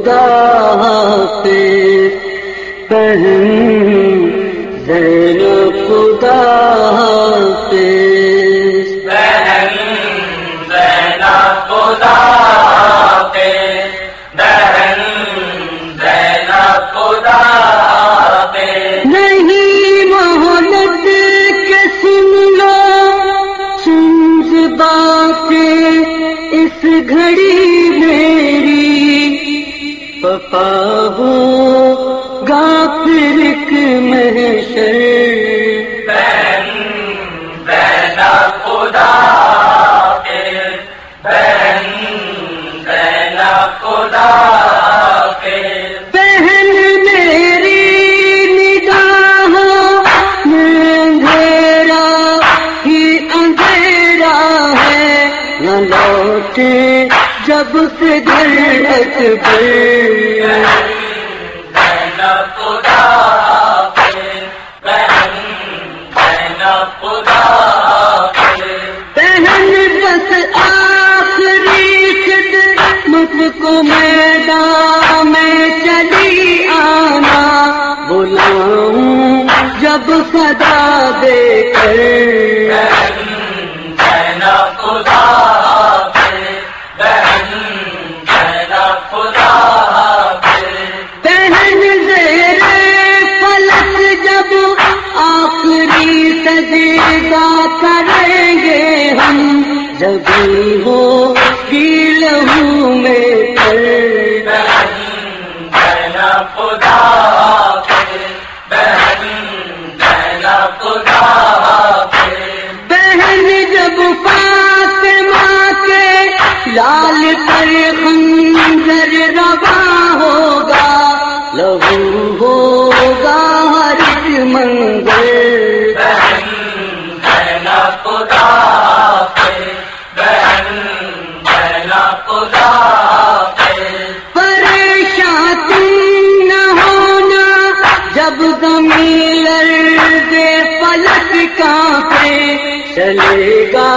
خدا حافظ بہن زین خدا حافظ بہن پہ بہن پپا ہو گا پھر محشر۔ نہ لوٹے۔ جب سے گھر بہن زینا خدا پہ بہن بس آخری خدمت کو میدان میں چلی آنا۔ بلاؤں جب صدا دے کر۔ خدا سجدہ کریں گے ہم جب ہو گی لہو میں کر خدا خدا لال پر خنجر روا چلے گا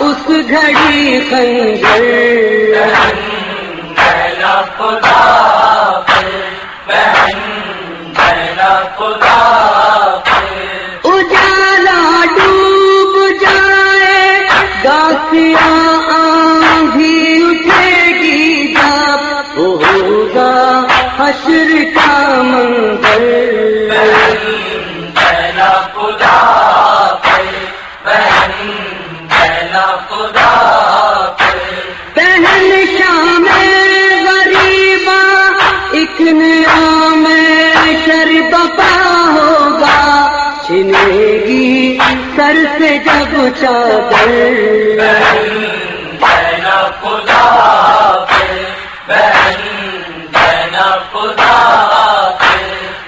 اس گھڑی خنجر۔ خدا خدا اجالا ڈوب جائے گاسیا آندھی اٹھے گی جب ہوگا حشر کا منظر۔ سر سے جب چادر بہن خدا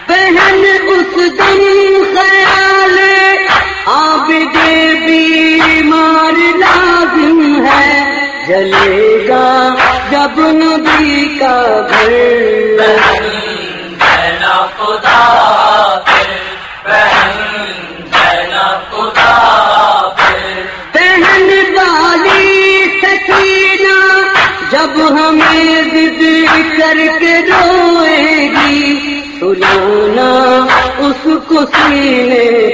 بہن اس دن خیال آب دے بیمار لازم ہے، جلے گا جب نبی کا گھر۔ بہن خدا سکینہ جب ہمیں ضد کر کے روئے گی سلانا اس کو سینے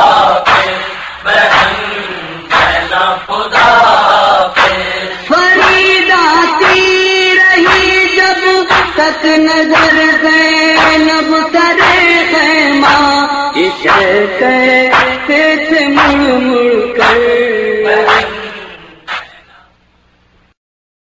زینب سرے خیمہ اسے کیسے سے مڑ مڑ